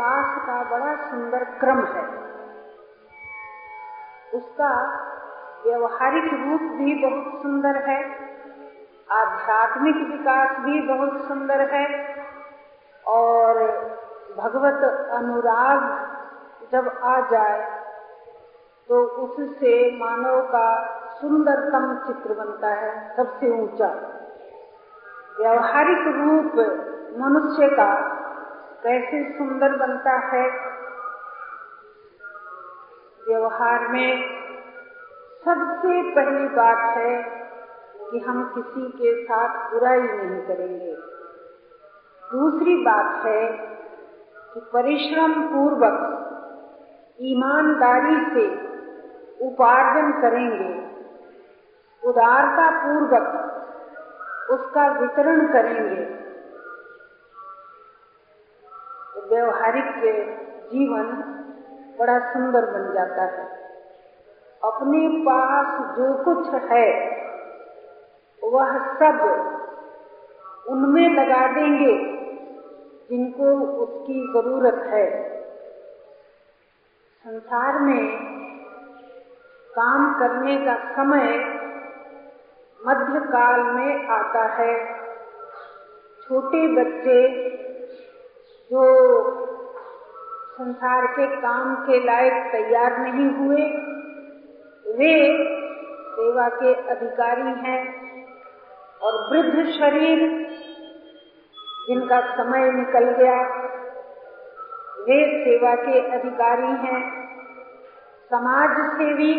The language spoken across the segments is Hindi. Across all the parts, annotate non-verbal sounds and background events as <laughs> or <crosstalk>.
विकास का बड़ा सुंदर क्रम है। उसका व्यवहारिक रूप भी बहुत सुंदर है, आध्यात्मिक विकास भी बहुत सुंदर है और भगवत अनुराग जब आ जाए तो उससे मानव का सुंदरतम चित्र बनता है, सबसे ऊँचा। व्यवहारिक रूप मनुष्य का कैसे सुंदर बनता है। व्यवहार में सबसे पहली बात है कि हम किसी के साथ बुराई नहीं करेंगे। दूसरी बात है कि परिश्रम पूर्वक ईमानदारी से उपार्जन करेंगे। उदारता पूर्वक उसका वितरण करेंगे। व्यवहारिक जीवन बड़ा सुंदर बन जाता है। अपने पास जो कुछ है, वह सब उनमें लगा देंगे जिनको उसकी ज़रूरत है। संसार में काम करने का समय मध्यकाल में आता है। छोटे बच्चे जो संसार के काम के लायक तैयार नहीं हुए, वे सेवा के अधिकारी हैं और वृद्ध शरीर जिनका समय निकल गया, वे सेवा के अधिकारी हैं। समाज सेवी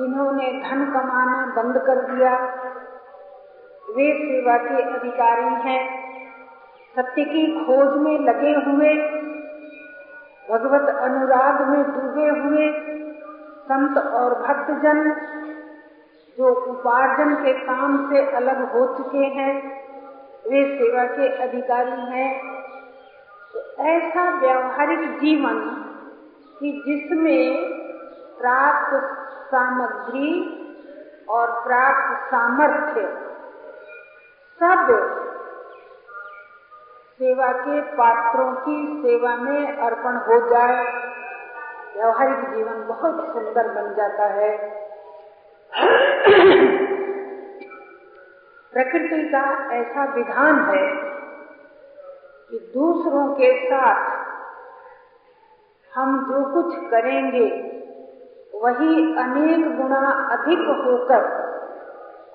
जिन्होंने धन कमाना बंद कर दिया, वे सेवा के अधिकारी हैं। सत्य की खोज में लगे हुए, भगवत अनुराग में डूबे हुए संत और भक्तजन जो उपार्जन के काम से अलग हो चुके हैं, वे सेवा के अधिकारी हैं। तो ऐसा व्यावहारिक जीवन कि जिसमें प्राप्त सामग्री और प्राप्त सामर्थ्य सब सेवा के पात्रों की सेवा में अर्पण हो जाए। व्यवहारिक जीवन बहुत सुंदर बन जाता है। प्रकृति का ऐसा विधान है कि दूसरों के साथ हम जो कुछ करेंगे, वही अनेक गुना अधिक होकर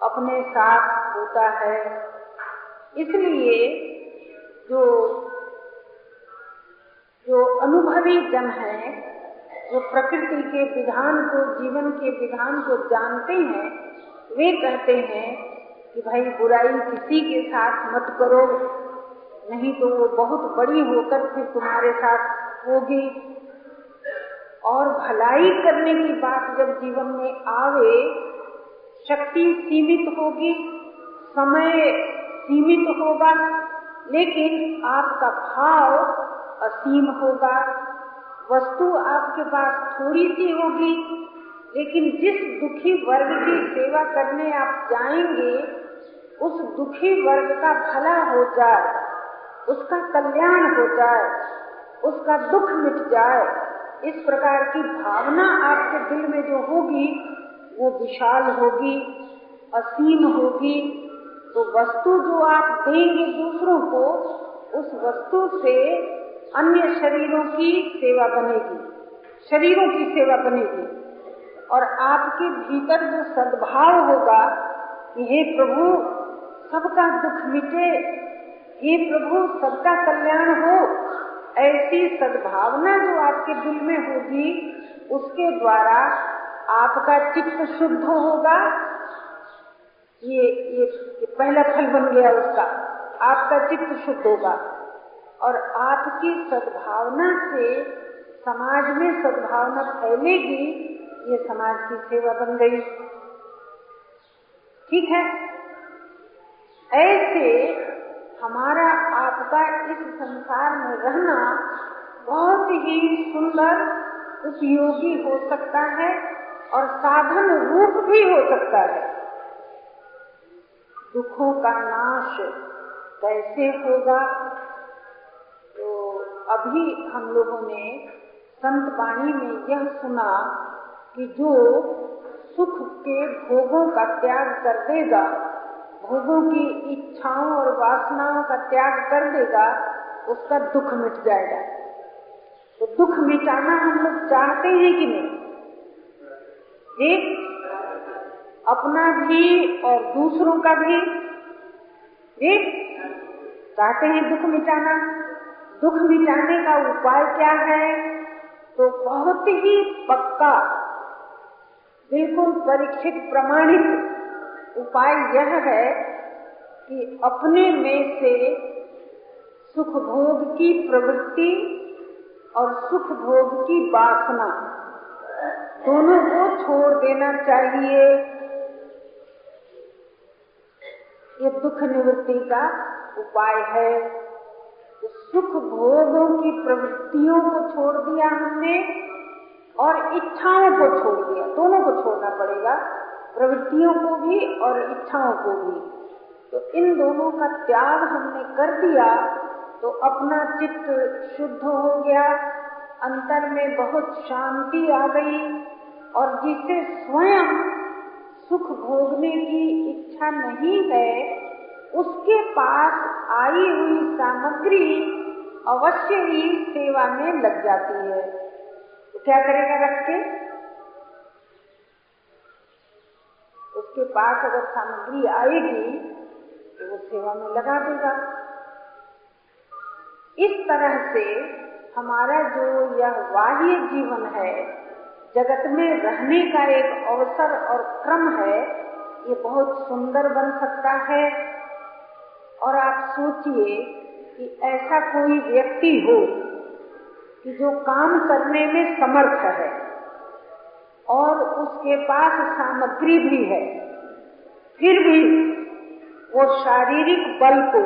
अपने साथ होता है। इसलिए जो जो अनुभवी जन है, जो प्रकृति के विधान को, जीवन के विधान को जानते हैं, वे कहते हैं कि भाई बुराई किसी के साथ मत करो, नहीं तो वो बहुत बड़ी होकर फिर तुम्हारे साथ होगी। और भलाई करने की बात जब जीवन में आवे, शक्ति सीमित होगी, समय सीमित होगा लेकिन आपका भाव असीम होगा। वस्तु आपके पास थोड़ी सी होगी, लेकिन जिस दुखी वर्ग की सेवा करने आप जाएँगे, उस दुखी वर्ग का भला हो जाए, उसका कल्याण हो जाए, उसका दुख मिट जाए, इस प्रकार की भावना आपके दिल में जो होगी, वो विशाल होगी, असीम होगी। तो वस्तु जो आप देंगे दूसरों को, उस वस्तु से अन्य शरीरों की सेवा बनेगी। शरीरों की सेवा बनेगी। और आपके भीतर जो सद्भाव होगा कि हे प्रभु, सबका दुख मिटे, हे प्रभु, सबका कल्याण हो, ऐसी सद्भावना जो आपके दिल में होगी, उसके द्वारा आपका चित्त शुद्ध होगा ये ये पहला फल बन गया उसका। आपका चित्त शुद्ध होगा। और आपकी सद्भावना से समाज में सद्भावना फैलेगी, ये समाज की सेवा बन गई। ठीक है? ऐसे हमारा आपका इस संसार में रहना बहुत ही सुंदर, उपयोगी हो सकता है और साधन रूप भी हो सकता है। दुखों का नाश कैसे होगा? तो अभी हम लोगों ने संत वाणी में यह सुना कि जो सुख के भोगों का त्याग कर देगा, भोगों की इच्छाओं और वासनाओं का त्याग कर देगा, उसका दुख मिट जाएगा। तो दुख मिटाना हम लोग चाहते हैं कि नहीं? एक अपना भी और दूसरों का भी एक चाहते हैं दुख मिटाना। दुख मिटाने का उपाय क्या है? तो बहुत ही पक्का, बिल्कुल परीक्षित, प्रमाणित उपाय यह है कि अपने में से सुख भोग की प्रवृत्ति और सुख भोग की वासना, दोनों को छोड़ देना चाहिए। ये दुख निवृत्ति का उपाय है। सुख भोगों की प्रवृत्तियों को छोड़ दिया हमने और इच्छाओं को छोड़ दिया। दोनों को छोड़ना पड़ेगा, प्रवृत्तियों को भी और इच्छाओं को भी। तो इन दोनों का त्याग हमने कर दिया तो अपना चित्त शुद्ध हो गया, अंतर में बहुत शांति आ गई और जिसे स्वयं सुख भोगने की इच्छा नहीं है, उसके पास आई हुई सामग्री अवश्य ही सेवा में लग जाती है। तो क्या करेगा रख के उसके पास अगर सामग्री आएगी तो वो सेवा में लगा देगा। इस तरह से हमारा जो यह बाह्य जीवन है जगत में रहने का एक अवसर और क्रम है, ये बहुत सुंदर बन सकता है। और आप सोचिए कि ऐसा कोई व्यक्ति हो कि जो काम करने में समर्थ है और उसके पास सामग्री भी है, फिर भी वो शारीरिक बल को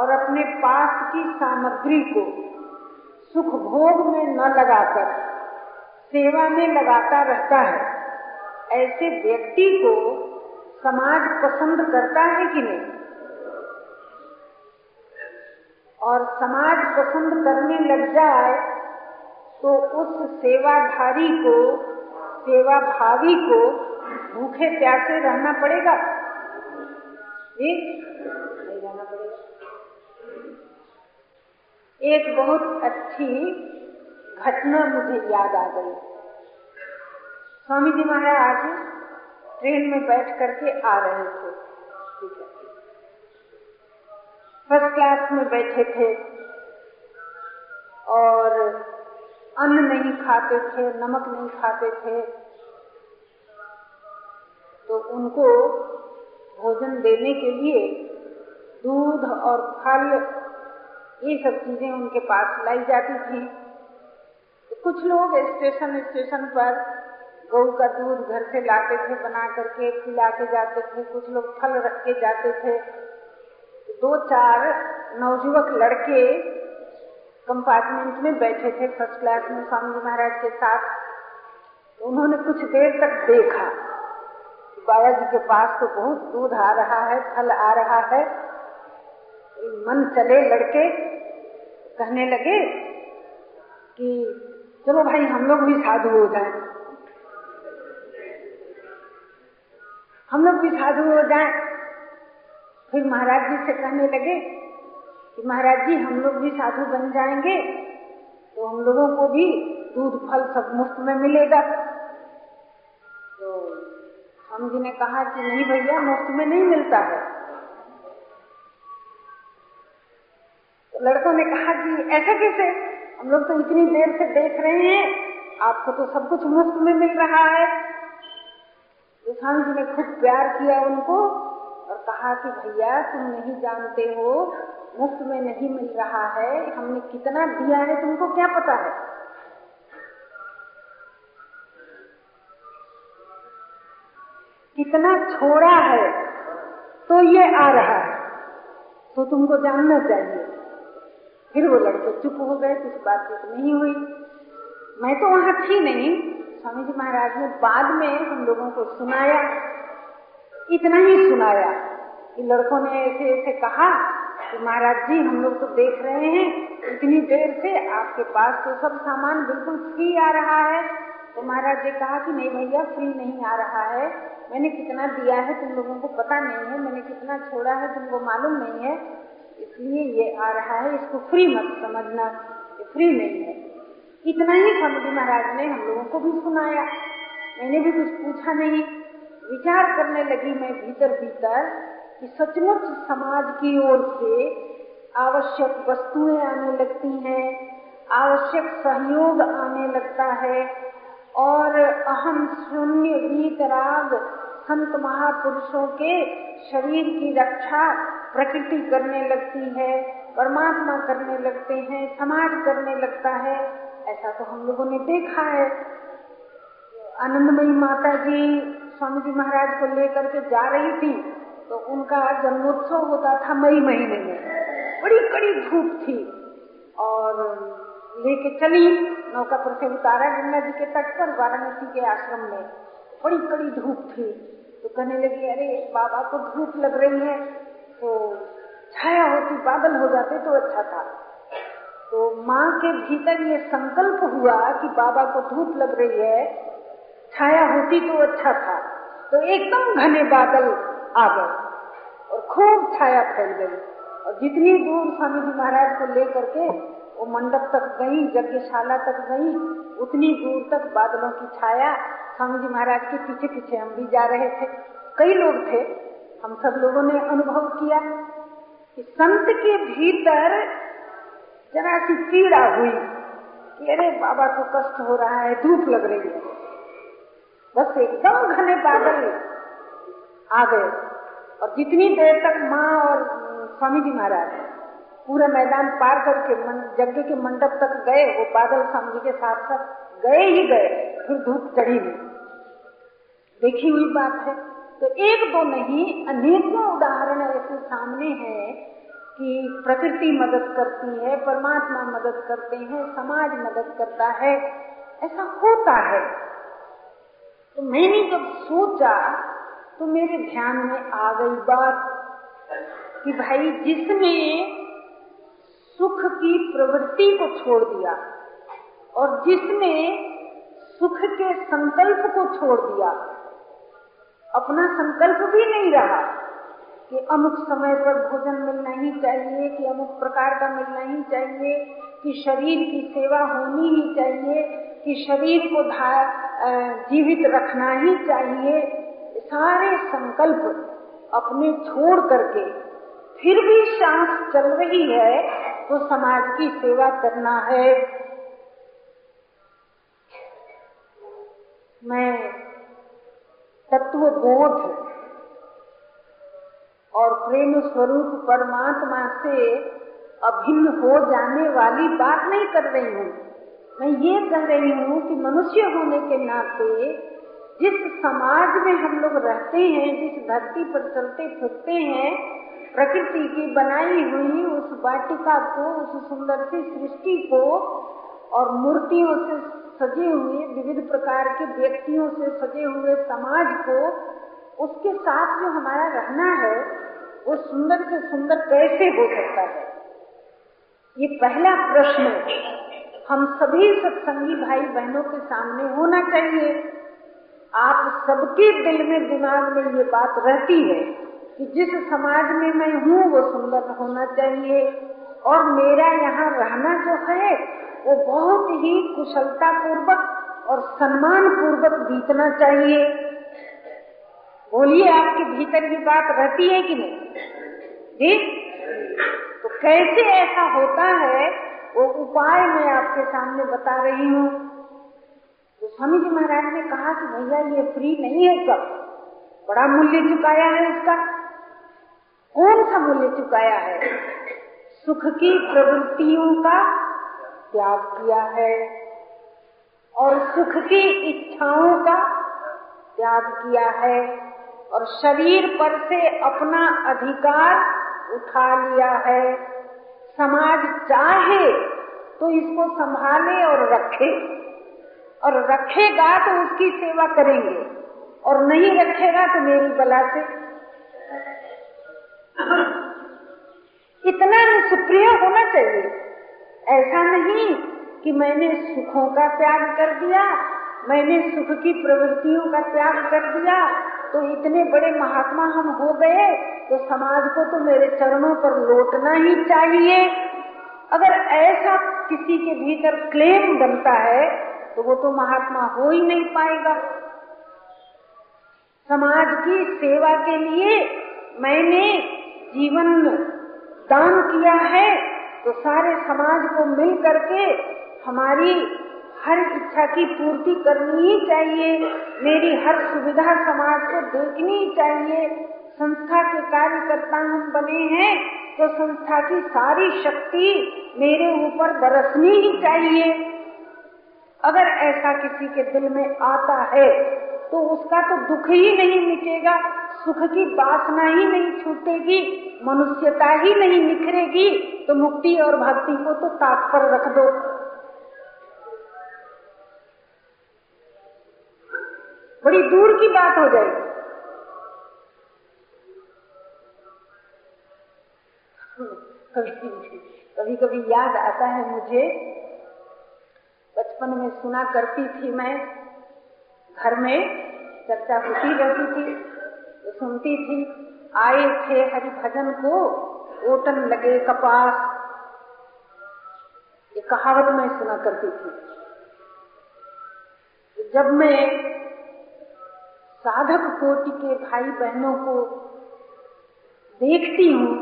और अपने पास की सामग्री को सुख भोग में न लगाकर सेवा में लगाता रहता है। ऐसे व्यक्ति को समाज पसंद करता है कि नहीं? और समाज पसंद करने लग जाए तो उस सेवाधारी को सेवा भावी को भूखे प्यासे रहना पड़ेगा। नहीं रहना पड़ेगा। एक बहुत अच्छी घटना मुझे याद आ गई। स्वामी जी महाराज आज ट्रेन में बैठ करके आ रहे थे। फ़र्स्ट क्लास में बैठे थे और अन्न नहीं खाते थे, नमक नहीं खाते थे। तो उनको भोजन देने के लिए दूध और फल, ये सब चीज़ें उनके पास लाई जाती थी। कुछ लोग स्टेशन स्टेशन पर गऊ का दूध घर से लाते थे, बना करके पिला के जाते थे, कुछ लोग फल रख के जाते थे। दो चार नवजुवक लड़के कंपार्टमेंट में बैठे थे फ़र्स्ट क्लास में स्वामी महाराज के साथ। उन्होंने कुछ देर तक देखा। बाबा जी के पास तो बहुत दूध आ रहा है, फल आ रहा है। मन चले लड़के, कहने लगे कि चलो भाई, हम लोग भी साधु हो जाएँ। हम लोग भी साधु हो जाएँ। फिर महाराज जी से कहने लगे कि महाराज जी, हम लोग भी साधु बन जाएँगे तो हम लोगों को भी दूध, फल सब मुफ़्त में मिलेगा। तो हम जी ने कहा कि नहीं भैया, मुफ़्त में नहीं मिलता है। तो लड़कों ने कहा कि ऐसा कैसे? हम लोग तो इतनी देर से देख रहे हैं, आपको तो सब कुछ मुफ़्त में मिल रहा है। जी ने खुद प्यार किया उनको और कहा कि भैया, तुम नहीं जानते हो मुफ़्त में नहीं मिल रहा है। हमने कितना दिया है, तुमको क्या पता है? कितना छोड़ा है तो ये आ रहा है। तो तुमको जानना चाहिए। फिर वो लड़के चुप हो गए, कुछ बातचीत नहीं हुई। मैं तो वहाँ थी नहीं। स्वामी जी महाराज ने बाद में हम लोगों को सुनाया। इतना ही सुनाया कि लड़कों ने ऐसे ऐसे कहा कि महाराज जी, हम लोग तो देख रहे हैं, इतनी देर से आपके पास तो सब सामान बिल्कुल फ्री आ रहा है। तो महाराज जी कहा कि नहीं भैया फ्री नहीं आ रहा है। मैंने कितना दिया है तुम लोगों को पता नहीं है, मैंने कितना छोड़ा है तुमको मालूम नहीं है। इसलिए ये आ रहा है, इसको फ्री मत समझना फ्री नहीं है। इतना ही स्वामी महाराज ने हम लोगों को भी सुनाया। मैंने भी कुछ पूछा नहीं। विचार करने लगी मैं भीतर भीतर कि सचमुच समाज की ओर से आवश्यक वस्तुएँ आने लगती हैं, आवश्यक सहयोग आने लगता है, और अहम शून्य वीतराग संत महापुरुषों के शरीर की रक्षा प्रकृति करने लगती है, परमात्मा करने लगते हैं, समाज करने लगता है। ऐसा तो हम लोगों ने देखा है। आनंदमयी माता जी स्वामी जी महाराज को लेकर के जा रही थी तो उनका जन्मोत्सव होता था मई महीने में। बड़ी कड़ी धूप थी। और लेके चली नौका पर से उतारा गंगा जी के तट पर, वाराणसी के आश्रम में। बड़ी कड़ी धूप थी। तो कहने लगी, अरे, बाबा को धूप लग रही है। तो छाया होती बादल हो जाते तो अच्छा था। तो माँ के भीतर ये संकल्प हुआ कि बाबा को धूप लग रही है, छाया होती तो अच्छा था। तो एकदम घने बादल आ गए और खूब छाया फैल गई। और जितनी दूर स्वामी जी महाराज को लेकर के वो मंडप तक गई, यज्ञशाला तक गई, उतनी दूर तक बादलों की छाया स्वामी जी महाराज के पीछे पीछे हम भी जा रहे थे। कई लोग थे। हम सब लोगों ने अनुभव किया कि संत के भीतर जरा सी पीड़ा हुई कि अरे बाबा को कष्ट हो रहा है, धूप लग रही है। बस एकदम घने बादल आ गए। और जितनी देर तक माँ और स्वामी जी महाराज पूरा मैदान पार करके यज्ञ के मंडप तक गए, वो बादल स्वामी जी के साथ साथ गए ही गए। फिर धूप चढ़ी नहीं। देखी हुई बात है। तो एक दो नहीं, अनेकों उदाहरण ऐसे सामने हैं कि प्रकृति मदद करती है, परमात्मा मदद करते हैं, समाज मदद करता है। ऐसा होता है। तो मैंने जब सोचा तो मेरे ध्यान में आ गई बात कि भाई, जिसने सुख की प्रवृत्ति को छोड़ दिया और जिसने सुख के संकल्प को छोड़ दिया अपना संकल्प भी नहीं रहा कि अमुक समय पर भोजन मिलना ही चाहिए, कि अमुक प्रकार का मिलना ही चाहिए, कि शरीर की सेवा होनी ही चाहिए, कि शरीर को जीवित रखना ही चाहिए। सारे संकल्प अपने छोड़ करके फिर भी सांस चल रही है तो समाज की सेवा करना है। मैं तत्व बोध और प्रेम स्वरूप परमात्मा से अभिन्न हो जाने वाली बात नहीं कर रही हूँ। मैं ये कह रही हूँ कि मनुष्य होने के नाते जिस समाज में हम लोग रहते हैं, जिस धरती पर चलते फिरते हैं, प्रकृति की बनाई हुई उस वाटिका को, उस सुंदर सी सृष्टि को और मूर्तियों से सजे हुए, विविध प्रकार के व्यक्तियों से सजे हुए समाज को, उसके साथ जो हमारा रहना है, वो सुंदर से सुंदर कैसे हो सकता है? ये पहला प्रश्न हम सभी सत्संगी भाई बहनों के सामने होना चाहिए। आप सबके दिल में, दिमाग में ये बात रहती है कि जिस समाज में मैं हूँ, वो सुंदर होना चाहिए। और मेरा यहाँ रहना जो है वो बहुत ही कुशलता पूर्वक और सम्मान पूर्वक बीतना चाहिए। बोलिए, आपके भीतर की बात रहती है कि नहीं? जी? तो कैसे ऐसा होता है? वो उपाय मैं आपके सामने बता रही हूँ। तो स्वामी जी महाराज ने कहा कि भैया, ये फ्री नहीं है सब बड़ा मूल्य चुकाया है इसका कौन सा मूल्य चुकाया है? सुख की प्रवृत्तियों का त्याग किया है और सुख की इच्छाओं का त्याग किया है और शरीर पर से अपना अधिकार उठा लिया है। समाज चाहे तो इसको संभाले और रखे, और रखेगा तो उसकी सेवा करेंगे, और नहीं रखेगा तो मेरी बला से। इतना सुप्रिय होना चाहिए। ऐसा नहीं कि मैंने सुखों का त्याग कर दिया, मैंने सुख की प्रवृत्तियों का त्याग कर दिया तो इतने बड़े महात्मा हम हो गए तो समाज को तो मेरे चरणों पर लौटना ही चाहिए। अगर ऐसा किसी के भीतर क्लेम बनता है तो वो तो महात्मा हो ही नहीं पाएगा। समाज की सेवा के लिए मैंने जीवन दान किया है तो सारे समाज को मिल करके हमारी हर इच्छा की पूर्ति करनी ही चाहिए। मेरी हर सुविधा समाज को देखनी चाहिए। संस्था के कार्यकर्ता हम बने हैं तो संस्था की सारी शक्ति मेरे ऊपर बरसनी ही चाहिए। अगर ऐसा किसी के दिल में आता है तो उसका तो दुख ही नहीं मिटेगा। सुख की वासना ही नहीं छूटेगी, मनुष्यता ही नहीं निखरेगी तो मुक्ति और भक्ति को तो ताक पर रख दो। बड़ी दूर की बात हो जाएगी। कभी कभी कभी याद आता है मुझे, बचपन में सुना करती थी मैं, घर में चर्चा होती रहती थी। सुनती थी। आए थे हरि भजन को, ओटन लगे कपास। ये कहावत मैं सुना करती थी। जब मैं साधक कोटि के भाई बहनों को देखती हूँ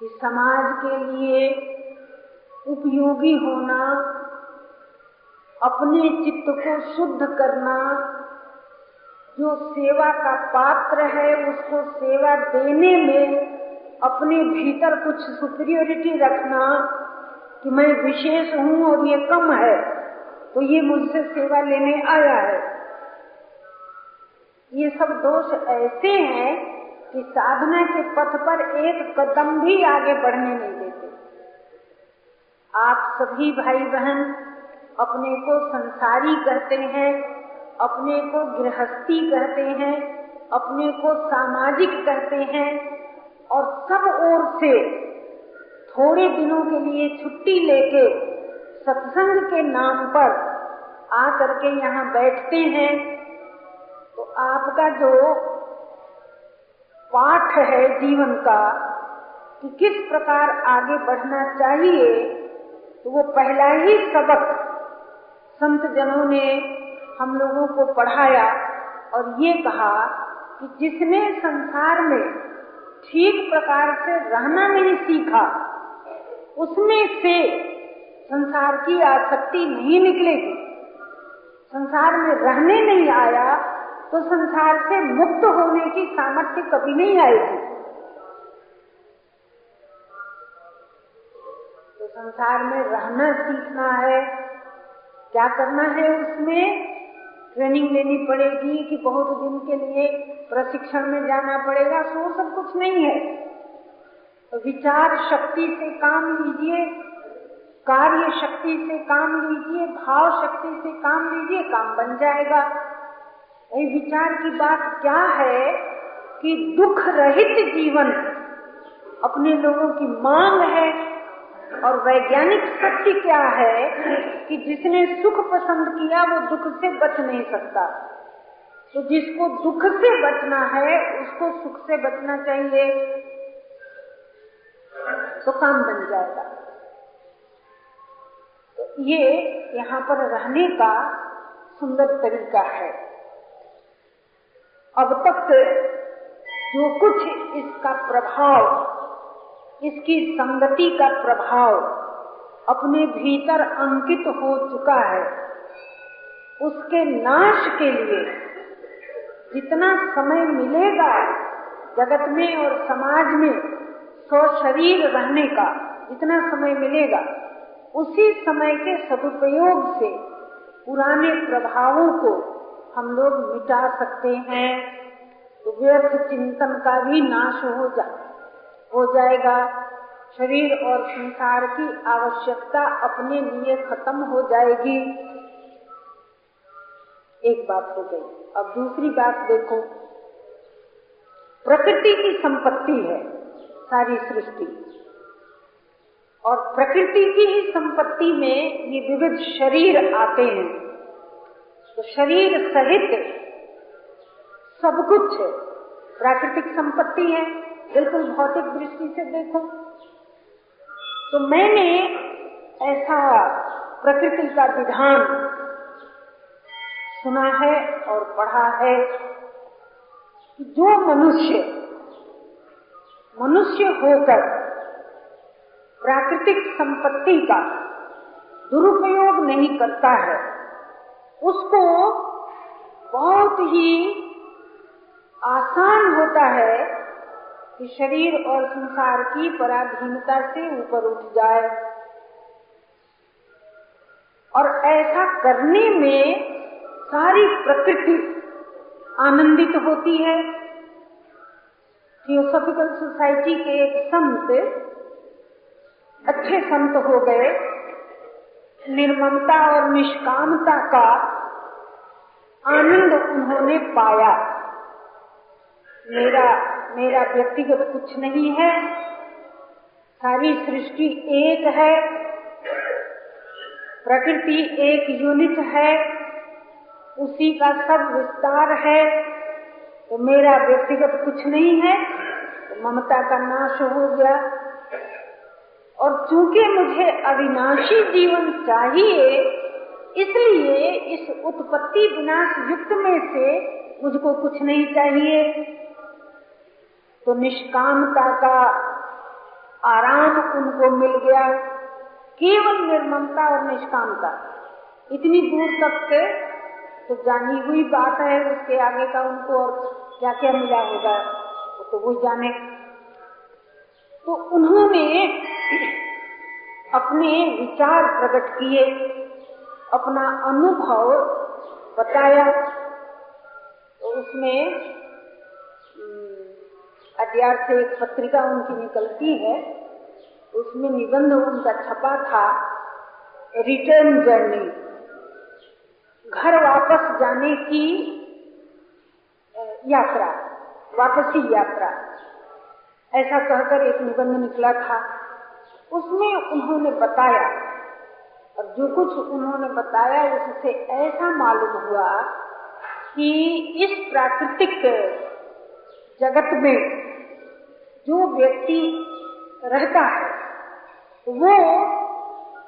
कि समाज के लिए उपयोगी होना, अपने चित्त को शुद्ध करना जो सेवा का पात्र है, उसको सेवा देने में अपने भीतर कुछ सुपीरियोरिटी रखना कि मैं विशेष हूँ और ये कम है तो ये मुझसे सेवा लेने आया है। ये सब दोष ऐसे हैं कि साधना के पथ पर एक कदम भी आगे बढ़ने नहीं देते। आप सभी भाई बहन अपने को संसारी कहते हैं अपने को गृहस्थी कहते हैं, अपने को सामाजिक कहते हैं, और सब ओर से थोड़े दिनों के लिए छुट्टी लेके सत्संग के नाम पर आ करके यहाँ बैठते हैं। तो आपका जो पाठ है जीवन का, कि किस प्रकार आगे बढ़ना चाहिए तो वो पहला ही सबक संत जनों ने हम लोगों को पढ़ाया और ये कहा कि जिसने संसार में ठीक प्रकार से रहना नहीं सीखा, उसमें से संसार की आसक्ति नहीं निकलेगी। संसार में रहने नहीं आया तो संसार से मुक्त होने की सामर्थ्य कभी नहीं आएगी। तो संसार में रहना सीखना है, क्या करना है उसमें? ट्रेनिंग लेनी पड़ेगी कि बहुत दिन के लिए प्रशिक्षण में जाना पड़ेगा सो सब कुछ नहीं है। तो विचार शक्ति से काम लीजिए, कार्य शक्ति से काम लीजिए, भाव शक्ति से काम लीजिए, काम बन जाएगा। विचार की बात क्या है कि दुख रहित जीवन अपने लोगों की मांग है और वैज्ञानिक सत्य क्या है कि जिसने सुख पसंद किया, वो दुख से बच नहीं सकता। तो जिसको दुख से बचना है, उसको सुख से बचना चाहिए। तो काम बन जाएगा। तो ये यहाँ पर रहने का सुंदर तरीका है। अब तक जो कुछ इसका प्रभाव इसकी संगति का प्रभाव अपने भीतर अंकित हो चुका है। उसके नाश के लिए जितना समय मिलेगा जगत में और समाज में स्व शरीर रहने का जितना समय मिलेगा, उसी समय के सदुपयोग से पुराने प्रभावों को हम लोग मिटा सकते हैं। तो व्यर्थ चिंतन का भी नाश हो जा हो जाएगा। शरीर और संसार की आवश्यकता अपने लिए खत्म हो जाएगी। एक बात हो गई। अब दूसरी बात देखो। प्रकृति की संपत्ति है, सारी सृष्टि। और प्रकृति की ही संपत्ति में ये विविध शरीर आते हैं। तो शरीर सहित सब कुछ प्राकृतिक संपत्ति है बिल्कुल भौतिक दृष्टि से देखो। तो मैंने ऐसा प्रकृति का विधान सुना है और पढ़ा है कि जो मनुष्य मनुष्य होकर प्राकृतिक संपत्ति का दुरुपयोग नहीं करता है, उसको बहुत ही आसान होता है कि शरीर और संसार की पराधीनता से ऊपर उठ जाए। और ऐसा करने में सारी प्रकृति आनंदित होती है। थियोसॉफिकल सोसाइटी के एक संत अच्छे संत हो गए। निर्ममता और निष्कामता का आनंद उन्होंने पाया। मेरा मेरा व्यक्तिगत कुछ नहीं है। सारी सृष्टि एक है। प्रकृति एक यूनिट है। उसी का सब विस्तार है। तो मेरा व्यक्तिगत कुछ नहीं है तो ममता का नाश हो गया। और चूँकि मुझे अविनाशी जीवन चाहिए, इसलिए इस उत्पत्ति विनाश युक्त में से मुझको कुछ नहीं चाहिए। तो निष्कामता का आराम उनको मिल गया। केवल निर्ममता और निष्कामता। इतनी दूर तक के तो जानी हुई बात है, उसके आगे का उनको और क्या क्या मिला होगा तो वो जाने। तो उन्होंने अपने विचार प्रकट किए, अपना अनुभव बताया। तो उसमें अड्यार से एक पत्रिका उनकी निकलती है। उसमें निबंध उनका छपा था रिटर्न जर्नी घर वापस जाने की यात्रा, वापसी यात्रा। ऐसा कहकर एक निबंध निकला था। उसमें उन्होंने बताया, और जो कुछ उन्होंने बताया, उससे ऐसा मालूम हुआ कि इस प्राकृतिक जगत में जो व्यक्ति रहता है, वो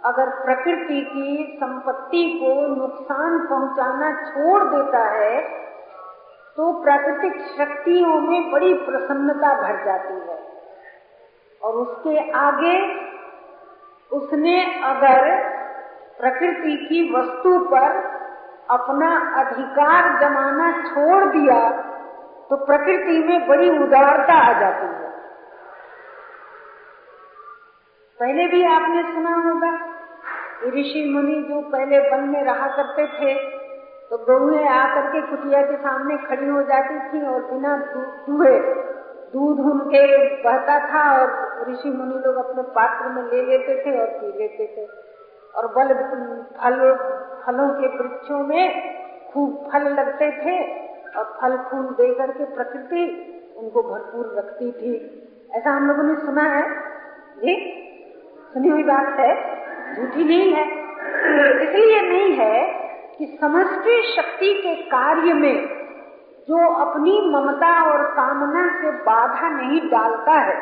अगर प्रकृति की संपत्ति को नुकसान पहुंचाना छोड़ देता है तो प्राकृतिक शक्तियों में बड़ी प्रसन्नता भर जाती है। और उसके आगे उसने अगर प्रकृति की वस्तु पर अपना अधिकार जमाना छोड़ दिया तो प्रकृति में बड़ी उदारता आ जाती है। पहले भी आपने सुना होगा ऋषि मुनि जो पहले वन में रहा करते थे तो गौएँ आकर के कुटिया के सामने खड़ी हो जाती थी और बिना दुहे दूध उनके बहता था और ऋषि मुनि लोग अपने पात्र में ले लेते थे और पी लेते थे। और बल फल, फलों के वृक्षों में खूब फल लगते थे। फल फूल दे करके प्रकृति उनको भरपूर रखती थी। ऐसा हम लोगों ने सुना है? जी? सुनी हुई बात है? झूठी नहीं है। इसलिए नहीं है कि समष्टि शक्ति के कार्य में जो अपनी ममता और कामना से बाधा नहीं डालता है,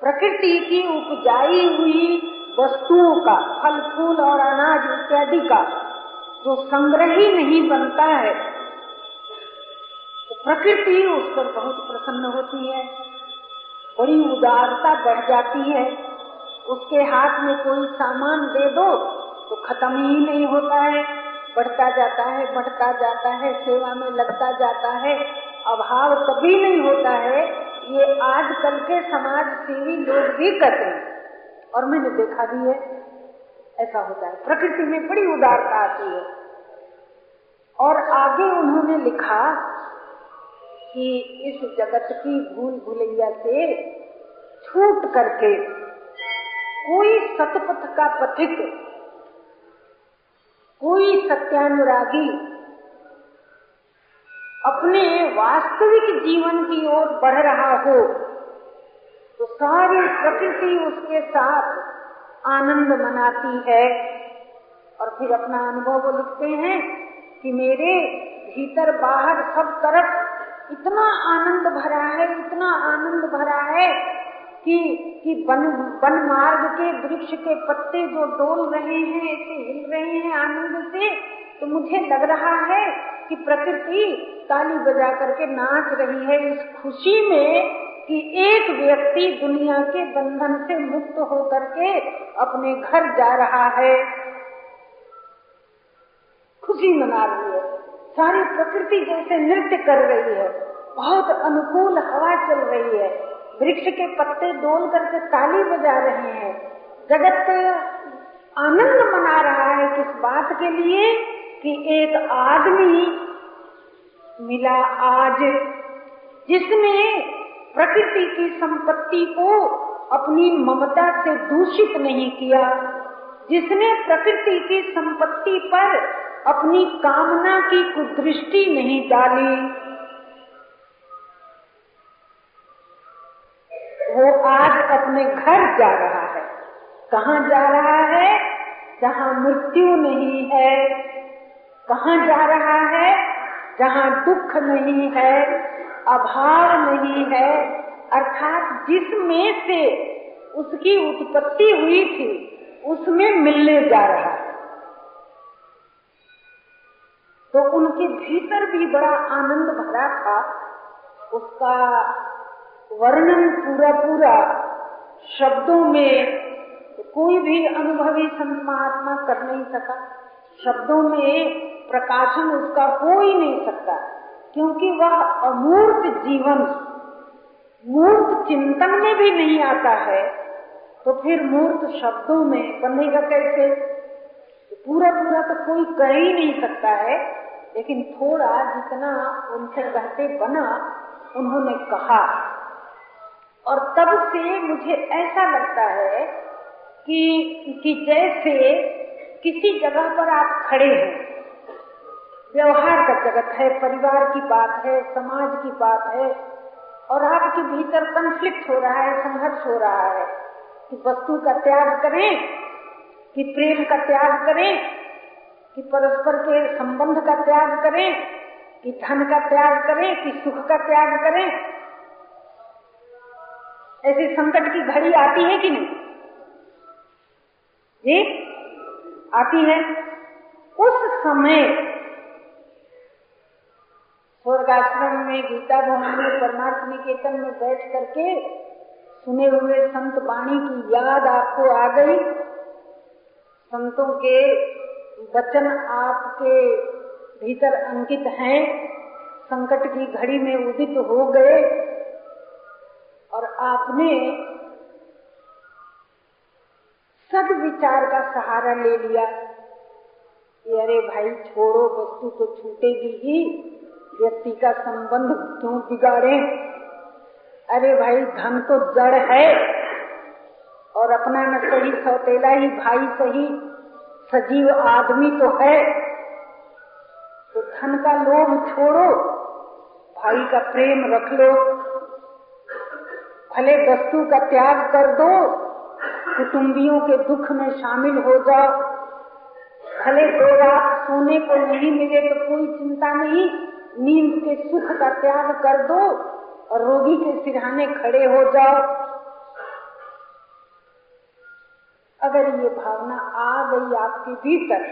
प्रकृति की उपजाई हुई वस्तुओं का, फल, फूल और अनाज इत्यादि का, जो संग्रही नहीं बनता है प्रकृति उस पर बहुत प्रसन्न होती है। बड़ी उदारता बढ़ जाती है। उसके हाथ में कोई सामान दे दो तो खत्म ही नहीं होता है। बढ़ता जाता है, बढ़ता जाता है, सेवा में लगता जाता है। अभाव कभी नहीं होता है। ये आजकल के समाज सेवी लोग भी करते हैं। और मैंने देखा भी है, ऐसा होता है। प्रकृति में बड़ी उदारता आती है। और आगे उन्होंने लिखा कि इस जगत की भूल भूलैया से छूट करके कोई सतपथ का पथिक, कोई सत्यानुरागी अपने वास्तविक जीवन की ओर बढ़ रहा हो तो सारी प्रकृति उसके साथ आनंद मनाती है। और फिर अपना अनुभव लिखते हैं कि मेरे भीतर बाहर सब तरफ़ इतना आनंद भरा है, इतना आनंद भरा है कि कि वन वन मार्ग के वृक्ष के पत्ते जो डोल रहे हैं, ऐसे हिल रहे हैं आनंद से तो मुझे लग रहा है कि प्रकृति ताली बजा करके नाच रही है इस खुशी में कि एक व्यक्ति दुनिया के बंधन से मुक्त होकर के अपने घर जा रहा है। खुशी मना रही है। सारी प्रकृति जैसे नृत्य कर रही है, बहुत अनुकूल हवा चल रही है, वृक्ष के पत्ते डोल करके ताली बजा रहे हैं, जगत आनंद मना रहा है किस बात के लिए कि एक आदमी मिला आज, जिसने प्रकृति की संपत्ति को अपनी ममता से दूषित नहीं किया। जिसने प्रकृति की संपत्ति पर अपनी कामना की कुदृष्टि नहीं डाली, वो आज अपने घर जा रहा है। कहाँ जा रहा है? जहाँ मृत्यु नहीं है। कहाँ जा रहा है? जहाँ दुख नहीं है, अभाव नहीं है। अर्थात जिसमें से उसकी उत्पत्ति हुई थी उसमें मिलने जा रहा है। तो उनके भीतर भी बड़ा आनंद भरा था। उसका वर्णन पूरा पूरा शब्दों में कोई भी अनुभवी संत महात्मा कर नहीं सका। शब्दों में प्रकाशन उसका हो ही नहीं सकता, क्योंकि वह अमूर्त जीवन, मूर्त चिंतन में भी नहीं आता है। तो फिर मूर्त शब्दों में बनेगा कैसे? तो पूरा पूरा तो कोई कर ही नहीं सकता है, लेकिन थोड़ा जितना उनसे कहते बना, उन्होंने कहा। और तब से मुझे ऐसा लगता है कि कि जैसे किसी जगह पर आप खड़े हैं। व्यवहार का जगत है, परिवार की बात है, समाज की बात है, और आपके भीतर कंफ्लिक्ट हो रहा है, संघर्ष हो रहा है। कि वस्तु का त्याग करें, कि प्रेम का त्याग करें, कि परस्पर के संबंध का त्याग करें, कि धन का त्याग करें, कि सुख का त्याग करें। ऐसे संकट की घड़ी आती है कि नहीं? जी, आती है। उस समय स्वर्गाश्रम में गीता भवन में परमार्थ निकेतन में बैठ करके सुने हुए संत वाणी की याद आपको आ गई? संतों के वचन आपके भीतर अंकित हैं, संकट की घड़ी में उदित हो गए, और आपने सद विचार का सहारा ले लिया। कि अरे भाई, छोड़ो, वस्तु तो छूटेगी ही, व्यक्ति का संबंध क्यों बिगाड़े? अरे भाई, धन तो जड़ है। और अपना न सही सौतेला ही, भाई सही सजीव आदमी तो है। तो धन का लोभ छोड़ो, भाई का प्रेम रख लो, भले वस्तु का त्याग कर दो कुटुम्बियों के दुख में शामिल हो जाओ। भले दो रात सोने को नहीं मिले तो कोई चिंता नहीं, नींद के सुख का त्याग कर दो। और रोगी के सिरहाने खड़े हो जाओ। अगर ये भावना आ गई आपके भीतर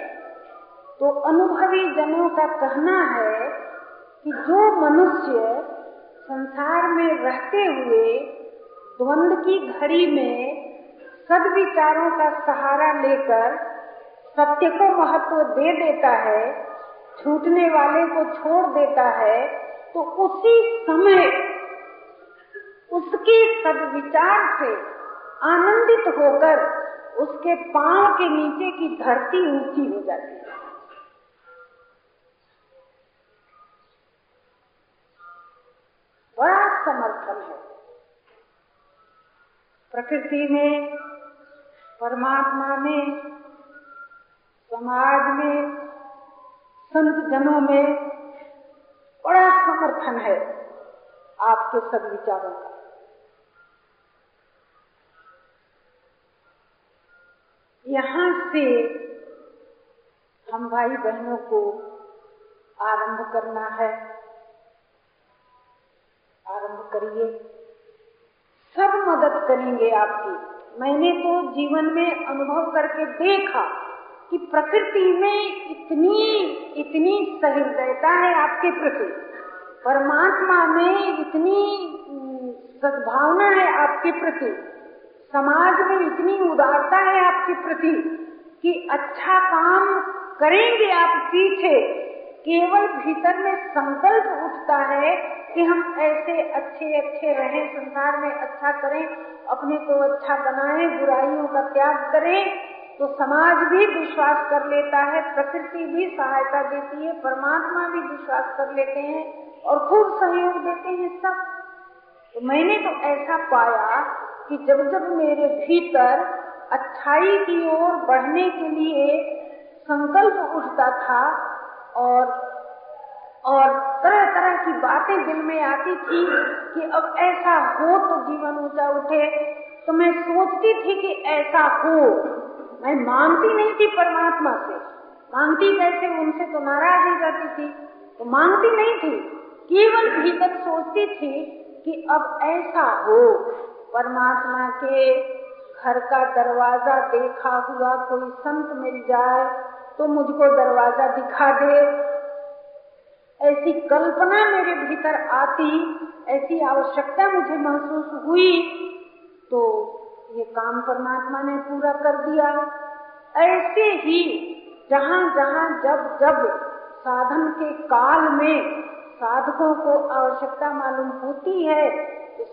तो अनुभवी जनों का कहना है कि जो मनुष्य संसार में रहते हुए द्वंद की घड़ी में सदविचारों का सहारा लेकर सत्य को महत्व दे देता है, छूटने वाले को छोड़ देता है तो उसी समय उसके सदविचार से आनंदित होकर उसके पाँव के नीचे की धरती ऊँची हो जाती है। बड़ा समर्थन है। प्रकृति में, परमात्मा में, समाज में, संत जनों में बड़ा समर्थन है आपके सब विचारों का। यहाँ से हम भाई बहनों को आरंभ करना है। आरंभ करिए। सब मदद करेंगे आपकी। मैंने तो जीवन में अनुभव करके देखा कि प्रकृति में इतनी इतनी सहृदयता है आपके प्रति। परमात्मा में इतनी सद्भावना है आपके प्रति। समाज में इतनी उदारता है आपके प्रति कि अच्छा काम करेंगे आप पीछे। केवल भीतर में संकल्प उठता है कि हम ऐसे अच्छे अच्छे रहें, संसार में अच्छा करें, अपने को अच्छा बनाएँ, बुराइयों का त्याग करें तो समाज भी विश्वास कर लेता है, प्रकृति भी सहायता देती है, परमात्मा भी विश्वास कर लेते हैं और खूब सहयोग देते हैं सब। तो मैंने तो ऐसा पाया कि जब जब मेरे भीतर अच्छाई की ओर बढ़ने के लिए संकल्प उठता था और और तरह तरह की बातें दिल में आती थी कि अब ऐसा हो तो जीवन ऊँचा उठे तो मैं सोचती थी कि ऐसा हो। मैं मांगती नहीं थी परमात्मा से। मांगती कैसे उनसे तो नाराज़ हो जाती थी तो मांगती नहीं थी। केवल भीतर सोचती थी कि अब ऐसा हो। परमात्मा के घर का दरवाज़ा देखा हुआ कोई संत मिल जाए तो मुझको दरवाज़ा दिखा दे। ऐसी कल्पना मेरे भीतर आती, ऐसी आवश्यकता मुझे महसूस हुई तो ये काम परमात्मा ने पूरा कर दिया। ऐसे ही जहाँ जहाँ जब जब साधन के काल में साधकों को आवश्यकता मालूम होती है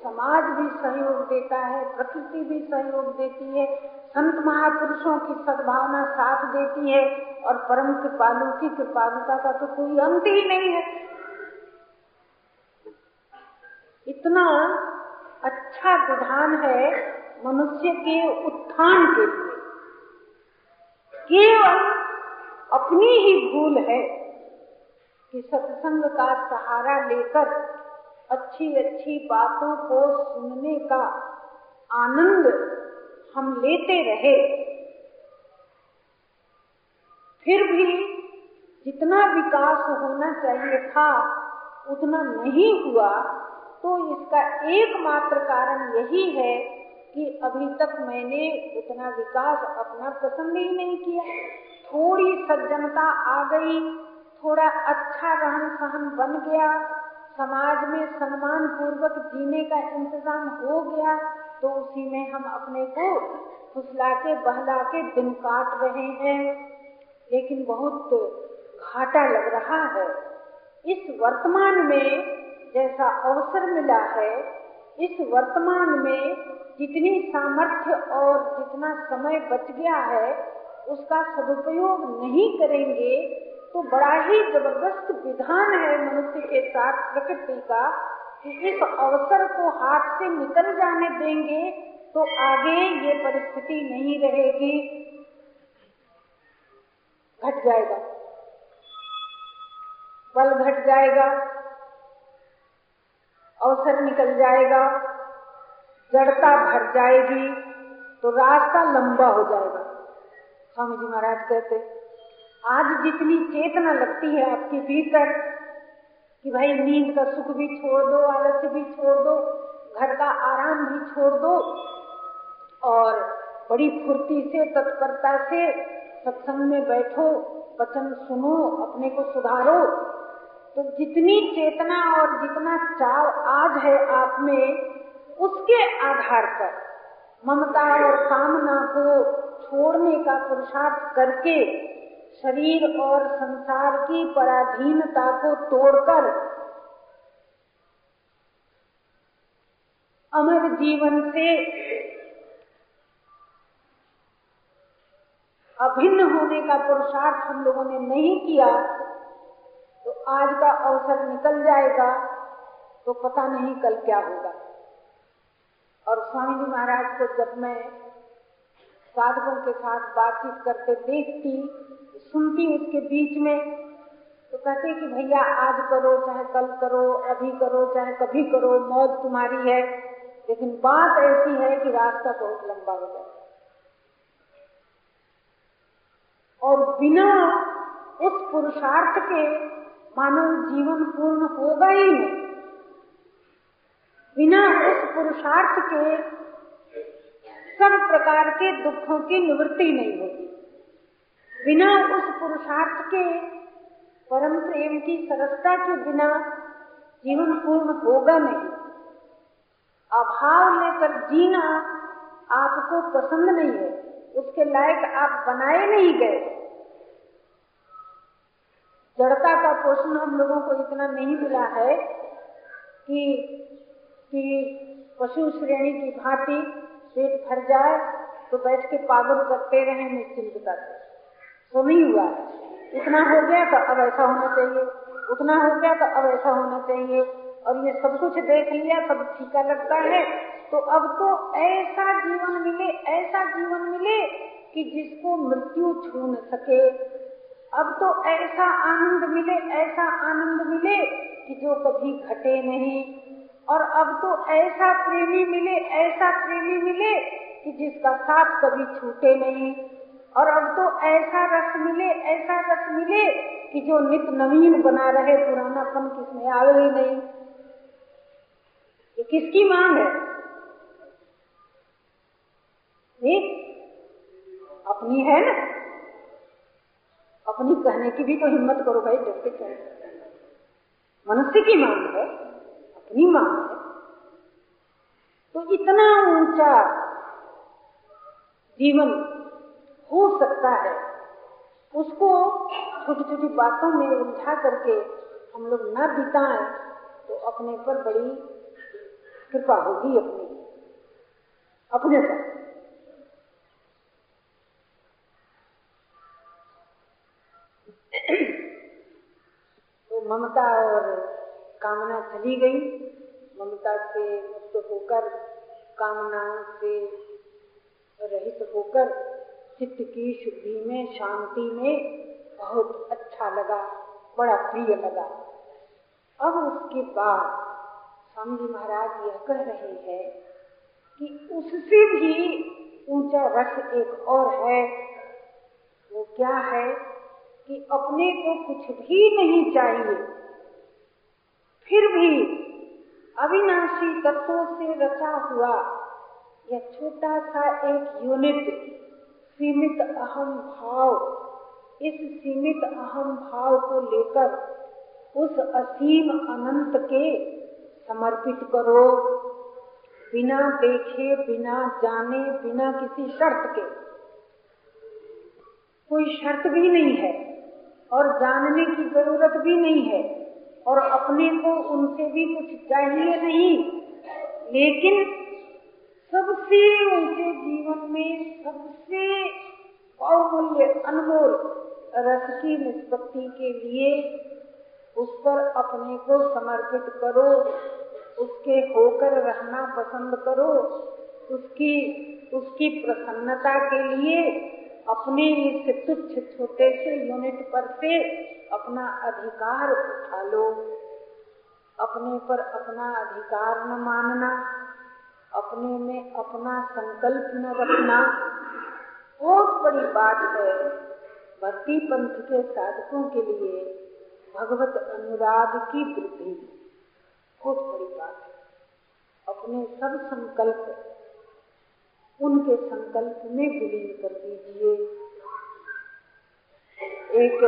समाज भी सहयोग देता है, प्रकृति भी सहयोग देती है, संत महापुरुषों की सद्भावना साथ देती है, और परम कृपालु की कृपालुता का तो कोई अंत ही नहीं है। इतना अच्छा विधान है मनुष्य के उत्थान के लिए। केवल अपनी ही भूल है कि सत्संग का सहारा लेकर अच्छी अच्छी बातों को सुनने का आनंद हम लेते रहे। फिर भी जितना विकास होना चाहिए था, उतना नहीं हुआ तो इसका एकमात्र कारण यही है कि अभी तक मैंने उतना विकास अपना पसंद ही नहीं किया। थोड़ी सज्जनता आ गई, थोड़ा अच्छा रहन सहन बन गया समाज में सम्मान पूर्वक जीने का इंतज़ाम हो गया तो उसी में हम अपने को फुसला के बहला के दिन काट रहे हैं। लेकिन बहुत घाटा लग रहा है। इस वर्तमान में जैसा अवसर मिला है, इस वर्तमान में जितनी सामर्थ्य और जितना समय बच गया है, उसका सदुपयोग नहीं करेंगे तो बड़ा ही ज़बरदस्त विधान है मनुष्य के साथ प्रकृति का कि इस अवसर को हाथ से निकल जाने देंगे तो आगे ये परिस्थिति नहीं रहेगी। घट जाएगा। बल घट जाएगा। अवसर निकल जाएगा। जड़ता भर जाएगी। तो रास्ता लंबा हो जाएगा। स्वामी जी महाराज कहते आज जितनी चेतना लगती है आपके भीतर कि भाई नींद का सुख भी छोड़ दो, आलस्य भी छोड़ दो, घर का आराम भी छोड़ दो, और बड़ी फुर्ती से, तत्परता से सत्संग में बैठो, वचन सुनो, अपने को सुधारो तो जितनी चेतना और जितना चाव आज है आप में, उसके आधार पर ममता और कामना को छोड़ने का पुरुषार्थ करके शरीर और संसार की पराधीनता को तोड़कर अमर जीवन से अभिन्न होने का पुरुषार्थ हम लोगों ने नहीं किया तो आज का अवसर निकल जाएगा तो पता नहीं कल क्या होगा। और स्वामी जी महाराज को जब मैं साधकों के साथ बातचीत करते देखती सुनती उसके बीच में। तो कहते कि भैया, आज करो, चाहे कल करो, अभी करो, चाहे कभी करो, मौत तुम्हारी है। लेकिन बात ऐसी है कि रास्ता बहुत लंबा हो जाए और बिना उस पुरुषार्थ के मानव जीवन पूर्ण होगा ही नहीं। बिना उस पुरुषार्थ के सब प्रकार के दुखों की निवृत्ति नहीं होगी बिना उस पुरुषार्थ के, परम प्रेम की सरसता के बिना जीवन पूर्ण होगा नहीं। अभाव लेकर जीना आपको पसंद नहीं है, उसके लायक आप बनाए नहीं गए। जड़ता का पोषण हम लोगों को इतना नहीं मिला है कि कि पशु श्रेणी की भांति पेट भर जाए तो बैठ के पागल करते रहे, निश्चिंत करते तो नहीं हुआ। इतना हो गया तो अब ऐसा होना चाहिए। उतना हो गया तो अब ऐसा होना चाहिए। और ये सब कुछ देख लिया, सब ठीका लगता है। तो अब तो ऐसा जीवन मिले, ऐसा जीवन मिले कि जिसको मृत्यु छू न सके। अब तो ऐसा आनंद मिले, ऐसा आनंद मिले कि जो कभी घटे नहीं। और अब तो ऐसा प्रेमी मिले, ऐसा प्रेमी मिले कि जिसका साथ कभी छूटे नहीं। और अब तो ऐसा रस मिले, ऐसा रस मिले कि जो नित नवीन बना रहे पुरानापन किसमें आवे ही नहीं। ये किसकी मांग है? अपनी है ना? अपनी कहने की भी तो हिम्मत करो भाई जैसे कहे मनुष्य की मांग है, अपनी मांग है। तो इतना ऊँचा जीवन हो सकता है। उसको छोटी छोटी बातों में उलझा करके हम लोग न बिताएँ तो अपने पर बड़ी कृपा होगी अपनी। अपने पर। तो ममता और कामना चली गई। ममता से मुक्त होकर कामनाओं से रहित होकर चित्त की शुद्धि में, शांति में बहुत अच्छा लगा, बड़ा प्रिय लगा। अब उसके बाद स्वामी महाराज यह कह रहे हैं कि उससे भी ऊँचा रस एक और है। वो क्या है कि अपने को कुछ भी नहीं चाहिए। फिर भी अविनाशी तत्वों से रचा हुआ यह छोटा सा एक यूनिट सीमित अहम भाव, इस सीमित अहम भाव को लेकर उस असीम अनंत के समर्पित करो। बिना देखे, बिना जाने, बिना किसी शर्त के। कोई शर्त भी नहीं है और जानने की ज़रूरत भी नहीं है और अपने को उनसे भी कुछ चाहिए नहीं। लेकिन सबसे ऊँचे जीवन में सबसे बहुमूल्य अनमोल रस की निष्पत्ति के लिए उस पर अपने को समर्पित करो, उसके होकर रहना पसंद करो, उसकी उसकी प्रसन्नता के लिए अपने इस तुच्छ छोटे से यूनिट पर से अपना अधिकार उठा लो। अपने पर अपना अधिकार न मानना अपने में अपना संकल्प न रखना। बहुत बड़ी बात है भक्ति पंथ के साधकों के लिए भगवत अनुराग की वृद्धि। बहुत बड़ी बात है। अपने सब संकल्प उनके संकल्प में विलीन कर दीजिए। एक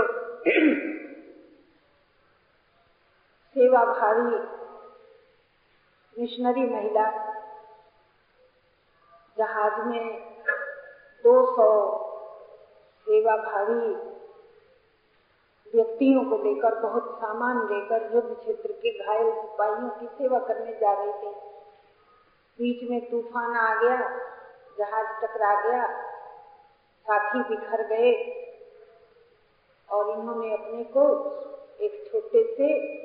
<clears throat> सेवाभावी मिशनरी महिला जहाज़ में 200 सेवाभावी व्यक्तियों को लेकर, बहुत सामान लेकर युद्ध क्षेत्र के घायल सिपाहियों की सेवा करने जा रहे थे। बीच में तूफ़ान आ गया, जहाज़ टकरा गया, साथी बिखर गए और इन्होंने अपने को एक छोटे से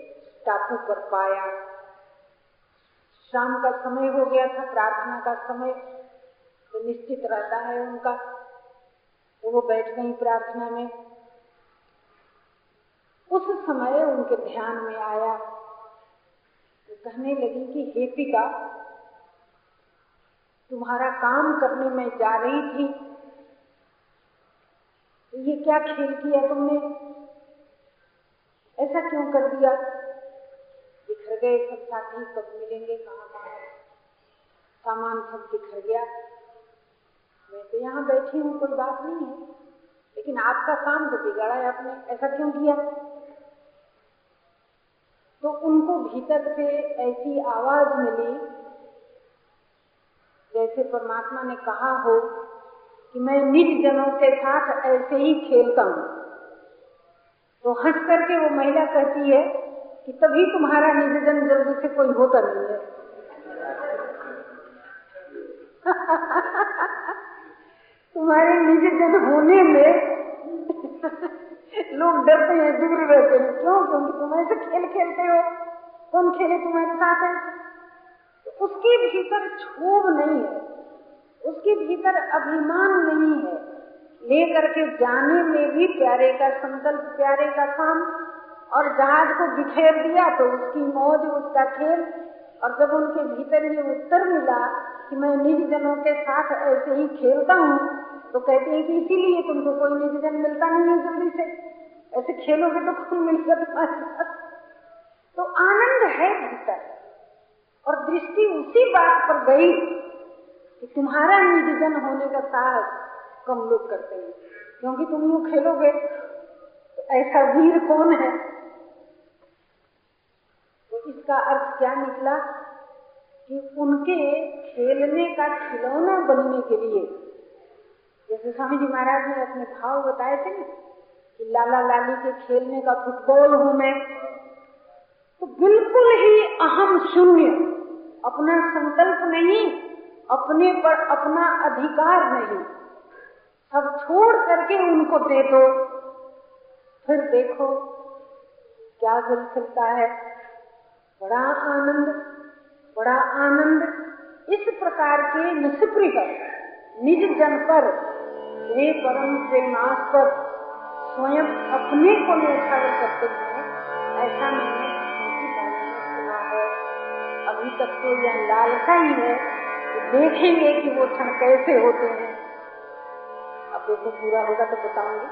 टापू पर पाया। शाम का समय हो गया था, प्रार्थना का समय। तो निश्चित रहता है उनका। तो वो बैठ गई प्रार्थना में। उस समय उनके ध्यान में आया। तो कहने लगी कि, हे पिता, तुम्हारा काम करने में जा रही थी। ये क्या खेल किया तुमने? ऐसा क्यों कर दिया? बिखर गए सब साथी, कब मिलेंगे? कहाँ कहाँ? सामान सब बिखर गया। मैं तो यहाँ बैठी हूँ, कोई बात नहीं है। लेकिन आपका काम तो बिगाड़ा है, आपने ऐसा क्यों किया? तो उनको भीतर से ऐसी आवाज़ मिली, जैसे परमात्मा ने कहा हो कि मैं निज जनों के साथ ऐसे ही खेलता हूँ। तो हंस करके वो महिला कहती है कि तभी तुम्हारा निज जन जल्दी से कोई होता नहीं है। <laughs> तुम्हारे निज जन होने में लोग डरते हैं दूर रहते हैं। क्यों? तुम ऐसे खेल खेलते हो। कौन खेले तुम्हारे साथ? है तो उसके भीतर क्षोभ नहीं है। उसके भीतर अभिमान नहीं है। लेकर के जाने में भी प्यारे का संकल्प, प्यारे का काम। और जहाज़ को बिखेर दिया तो उसकी मौज, उसका खेल। और जब उनके भीतर ये उत्तर मिला कि मैं निज जनों के साथ ऐसे ही खेलता हूँ तो कहते हैं कि इसीलिए तुमको कोई निज जन मिलता नहीं है जल्दी से। ऐसे खेलोगे तो मिलेगा तुम्हारे साथ। तो आनंद है भीतर। और दृष्टि उसी बात पर गई कि तुम्हारा निज होने का साहस कम लोग करते हैं। क्योंकि तुम यूँ खेलोगे तो ऐसा वीर कौन है? तो इसका अर्थ क्या निकला कि उनके खेलने का खिलौना बनने के लिए जैसे स्वामी जी महाराज ने अपने भाव बताए थे ना, कि लाला लाली के खेलने का फुटबॉल हूँ मैं तो बिल्कुल ही अहम शून्य। अपना संकल्प नहीं, अपने पर अपना अधिकार नहीं। सब छोड़ करके उनको दे दो। फिर देखो क्या दिल खिलता है। बड़ा आनंद बड़ा आनंद। इस प्रकार के निष्प्रिय निज जन पर वे परम प्रेमास्पद स्वयं अपने को निर्धार करते हैं ऐसा मैंने सुना है। अभी तक तो यह लालसा ही है तो देखेंगे कि वो क्षण कैसे होते हैं। अब देखो पूरा होगा तो बताऊँगी।